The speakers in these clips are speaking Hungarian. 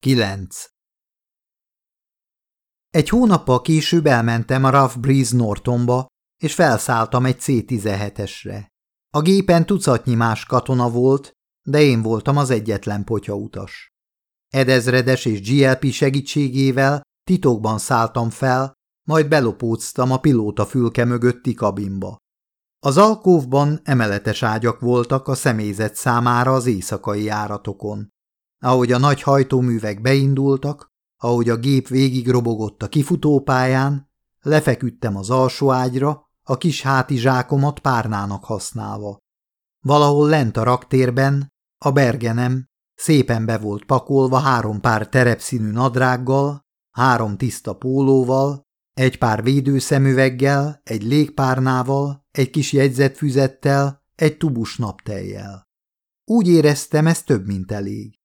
9. Egy hónappal később elmentem a Rough Breeze Nortonba, és felszálltam egy C-17-esre. A gépen tucatnyi más katona volt, de én voltam az egyetlen potyautas. Edezredes és GLP segítségével titokban szálltam fel, majd belopóztam a pilóta fülke mögötti kabinba. Az alkóvban emeletes ágyak voltak a személyzet számára az éjszakai járatokon. Ahogy a nagy hajtóművek beindultak, ahogy a gép végig robogott a kifutópályán, lefeküdtem az alsó ágyra, a kis hátizsákomat párnának használva. Valahol lent a raktérben, a bergenem szépen be volt pakolva három pár terepszínű nadrággal, három tiszta pólóval, egy pár védőszemüveggel, egy légpárnával, egy kis jegyzetfüzettel, egy tubus napteljel. Úgy éreztem, ez több, mint elég.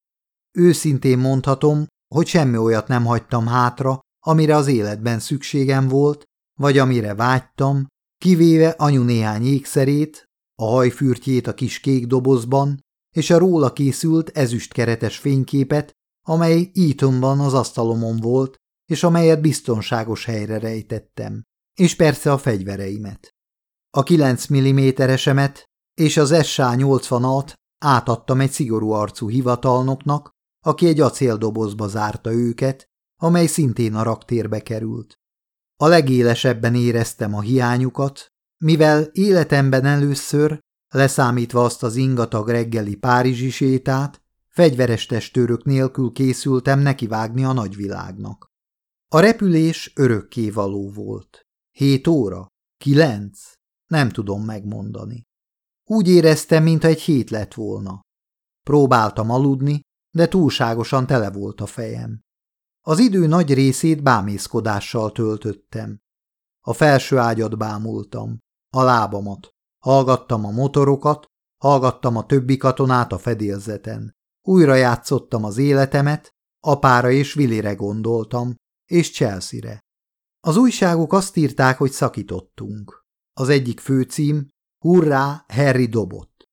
Őszintén mondhatom, hogy semmi olyat nem hagytam hátra, amire az életben szükségem volt, vagy amire vágytam, kivéve anyu néhány ékszerét, a hajfürtjét a kis kék dobozban, és a róla készült ezüstkeretes fényképet, amely Eatonban az asztalomon volt, és amelyet biztonságos helyre rejtettem, és persze a fegyvereimet. A 9 mm-esemet és az SA-80-at átadtam egy szigorú arcú hivatalnoknak, aki egy acéldobozba zárta őket, amely szintén a raktérbe került. A legélesebben éreztem a hiányukat, mivel életemben először, leszámítva azt az ingatag reggeli párizsi sétát, fegyveres testőrök nélkül készültem nekivágni a nagyvilágnak. A repülés örökké való volt. Hét óra? Kilenc? Nem tudom megmondani. Úgy éreztem, mintha egy hét lett volna. Próbáltam aludni, de túlságosan tele volt a fejem. Az idő nagy részét bámészkodással töltöttem. A felső ágyat bámultam, a lábamat, hallgattam a motorokat, hallgattam a többi katonát a fedélzeten. Újra játszottam az életemet, apára és Willire gondoltam, és Chelsea-re. Az újságok azt írták, hogy szakítottunk. Az egyik főcím, hurrá, Harry dobott.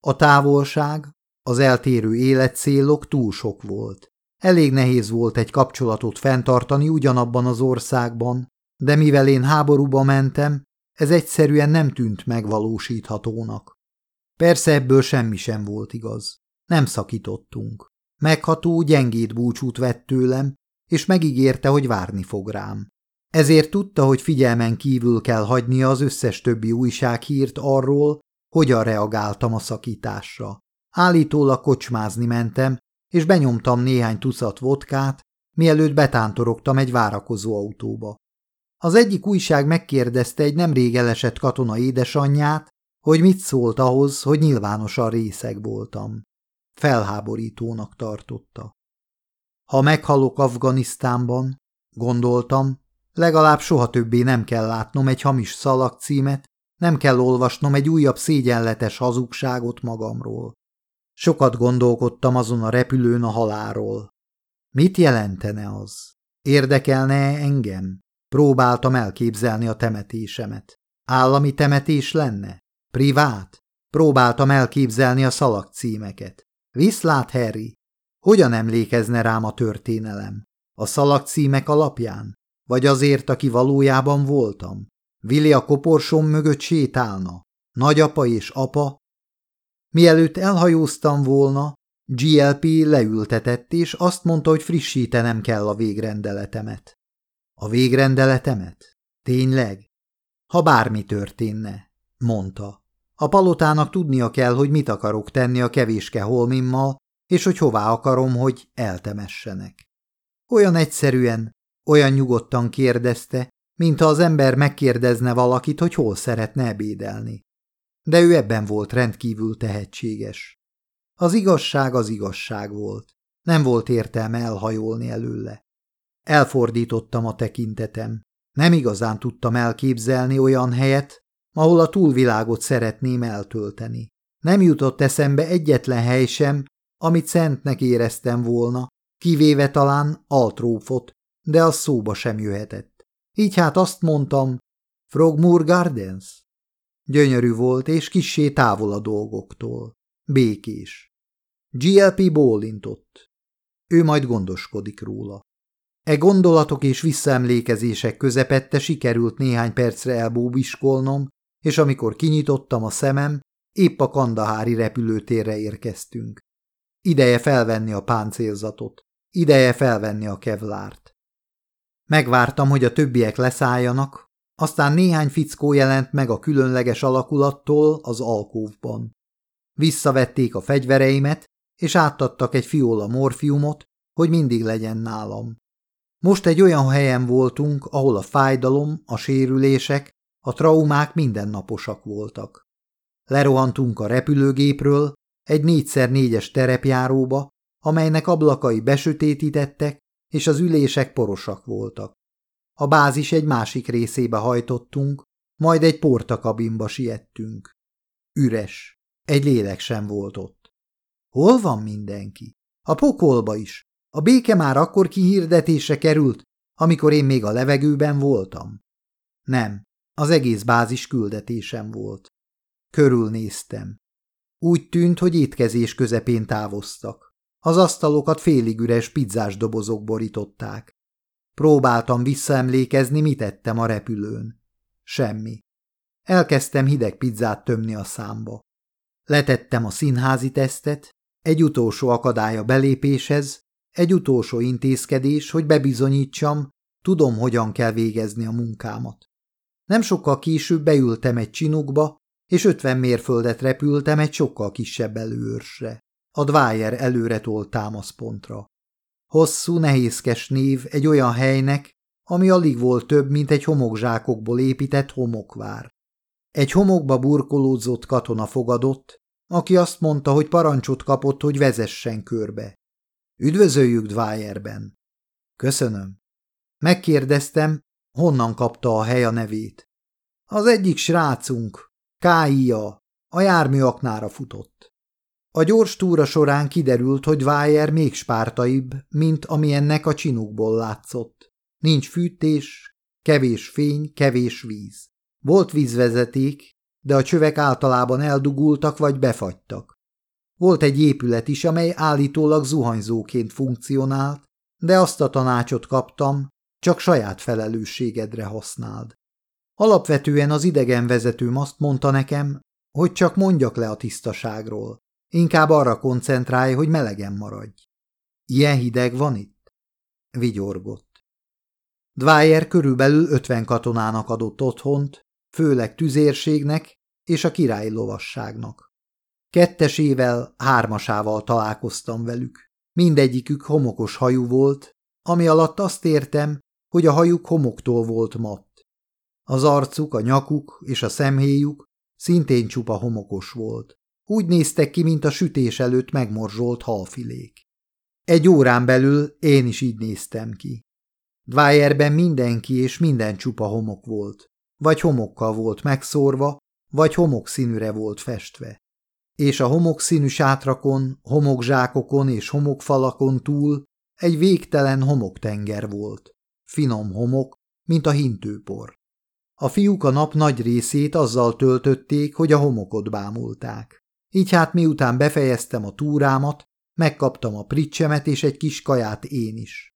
A távolság, az eltérő életcélok túl sok volt. Elég nehéz volt egy kapcsolatot fenntartani ugyanabban az országban, de mivel én háborúba mentem, ez egyszerűen nem tűnt megvalósíthatónak. Persze ebből semmi sem volt igaz. Nem szakítottunk. Megható, gyengét búcsút vett tőlem, és megígérte, hogy várni fog rám. Ezért tudta, hogy figyelmen kívül kell hagynia az összes többi újsághírt arról, hogyan reagáltam a szakításra. Állítólag kocsmázni mentem, és benyomtam néhány tucat vodkát, mielőtt betántorogtam egy várakozó autóba. Az egyik újság megkérdezte egy nemrég elesett katona édesanyját, hogy mit szólt ahhoz, hogy nyilvánosan részeg voltam. Felháborítónak tartotta. Ha meghalok Afganisztánban, gondoltam, legalább soha többé nem kell látnom egy hamis szalagcímet, nem kell olvasnom egy újabb szégyenletes hazugságot magamról. Sokat gondolkodtam azon a repülőn a haláról. Mit jelentene az? Érdekelne -e engem? Próbáltam elképzelni a temetésemet. Állami temetés lenne? Privát? Próbáltam elképzelni a szalagcímeket. Viszlát, Harry! Hogyan emlékezne rám a történelem? A szalagcímek alapján? Vagy azért, aki valójában voltam? Vili a koporsom mögött sétálna? Nagyapa és apa Mielőtt elhajóztam volna, GLP leültetett, és azt mondta, hogy frissítenem kell a végrendeletemet. A végrendeletemet? Tényleg? Ha bármi történne, mondta. A palotának tudnia kell, hogy mit akarok tenni a kevéske holmimmal, és hogy hová akarom, hogy eltemessenek. Olyan egyszerűen, olyan nyugodtan kérdezte, mintha az ember megkérdezne valakit, hogy hol szeretne ebédelni de ő ebben volt rendkívül tehetséges. Az igazság az igazság volt. Nem volt értelme elhajolni előle. Elfordítottam a tekintetem. Nem igazán tudtam elképzelni olyan helyet, ahol a túlvilágot szeretném eltölteni. Nem jutott eszembe egyetlen hely sem, amit szentnek éreztem volna, kivéve talán Altrófot, de az szóba sem jöhetett. Így hát azt mondtam, Frogmoor Gardens? Gyönyörű volt, és kissé távol a dolgoktól. Békés. GLP bólintott. ő majd gondoskodik róla. E gondolatok és visszaemlékezések közepette sikerült néhány percre elbóbiskolnom, és amikor kinyitottam a szemem, épp a kandahári repülőtérre érkeztünk. Ideje felvenni a páncélzatot, ideje felvenni a kevlárt. Megvártam, hogy a többiek leszálljanak, aztán néhány fickó jelent meg a különleges alakulattól az alkóvban. Visszavették a fegyvereimet, és átadtak egy fiola morfiumot, hogy mindig legyen nálam. Most egy olyan helyen voltunk, ahol a fájdalom, a sérülések, a traumák mindennaposak voltak. Lerohantunk a repülőgépről egy négyszer négyes terepjáróba, amelynek ablakai besötétítettek, és az ülések porosak voltak. A bázis egy másik részébe hajtottunk, majd egy portakabinba siettünk. Üres. Egy lélek sem volt ott. Hol van mindenki? A pokolba is. A béke már akkor kihirdetésre került, amikor én még a levegőben voltam. Nem, az egész bázis küldetésem volt. Körülnéztem. Úgy tűnt, hogy étkezés közepén távoztak. Az asztalokat félig üres pizzás dobozok borították. Próbáltam visszaemlékezni, mit ettem a repülőn. Semmi. Elkezdtem hideg pizzát tömni a számba. Letettem a színházi tesztet, egy utolsó akadály a belépéshez, egy utolsó intézkedés, hogy bebizonyítsam, tudom, hogyan kell végezni a munkámat. Nem sokkal később beültem egy csinukba, és ötven mérföldet repültem egy sokkal kisebb előörsre, a Dwyer előre tolt támaszpontra. Hosszú, nehézkes név egy olyan helynek, ami alig volt több, mint egy homokzsákokból épített homokvár. Egy homokba burkolódzott katona fogadott, aki azt mondta, hogy parancsot kapott, hogy vezessen körbe. Üdvözöljük Dwyerben. Köszönöm. Megkérdeztem, honnan kapta a hely a nevét. Az egyik srácunk, Káia, a jármű aknára futott. A gyors túra során kiderült, hogy Dwyer még spártaibb, mint ami ennek a csinukból látszott. Nincs fűtés, kevés fény, kevés víz. Volt vízvezeték, de a csövek általában eldugultak vagy befagytak. Volt egy épület is, amely állítólag zuhanyzóként funkcionált, de azt a tanácsot kaptam, csak saját felelősségedre használd. Alapvetően az idegenvezetőm azt mondta nekem, hogy csak mondjak le a tisztaságról. Inkább arra koncentrálj, hogy melegen maradj. Ilyen hideg van itt? Vigyorgott. Dwyer körülbelül ötven katonának adott otthont, főleg tüzérségnek és a király lovasságnak. Kettesével, hármasával találkoztam velük. Mindegyikük homokos hajú volt, ami alatt azt értem, hogy a hajuk homoktól volt matt. Az arcuk, a nyakuk és a szemhéjuk szintén csupa homokos volt. Úgy néztek ki, mint a sütés előtt megmorzsolt halfilék. Egy órán belül én is így néztem ki. Dwyerben mindenki és minden csupa homok volt. Vagy homokkal volt megszórva, vagy homok színűre volt festve és a homokszínű sátrakon, homokzsákokon és homokfalakon túl egy végtelen homoktenger volt. Finom homok, mint a hintőpor. A fiúk a nap nagy részét azzal töltötték, hogy a homokot bámulták. Így hát miután befejeztem a túrámat, megkaptam a pricsemet és egy kis kaját én is.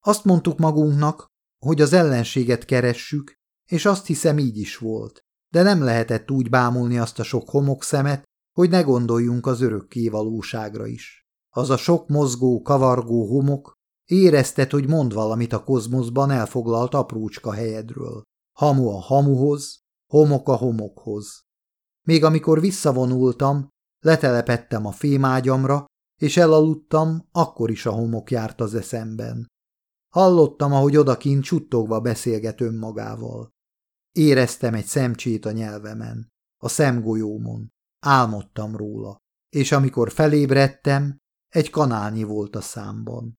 Azt mondtuk magunknak, hogy az ellenséget keressük, és azt hiszem így is volt, de nem lehetett úgy bámulni azt a sok homokszemet, hogy ne gondoljunk az örökké valóságra is. Az a sok mozgó, kavargó homok érezted, hogy mond valamit a kozmoszban elfoglalt aprócska helyedről. Hamu a hamuhoz, homok a homokhoz. Még amikor visszavonultam, letelepettem a fémágyamra, és elaludtam, akkor is a homok járt az eszemben. Hallottam, ahogy odakint csuttogva beszélget önmagával. Éreztem egy szemcsét a nyelvemen, a szemgolyómon. Álmodtam róla, és amikor felébredtem, egy kanálnyi volt a számban.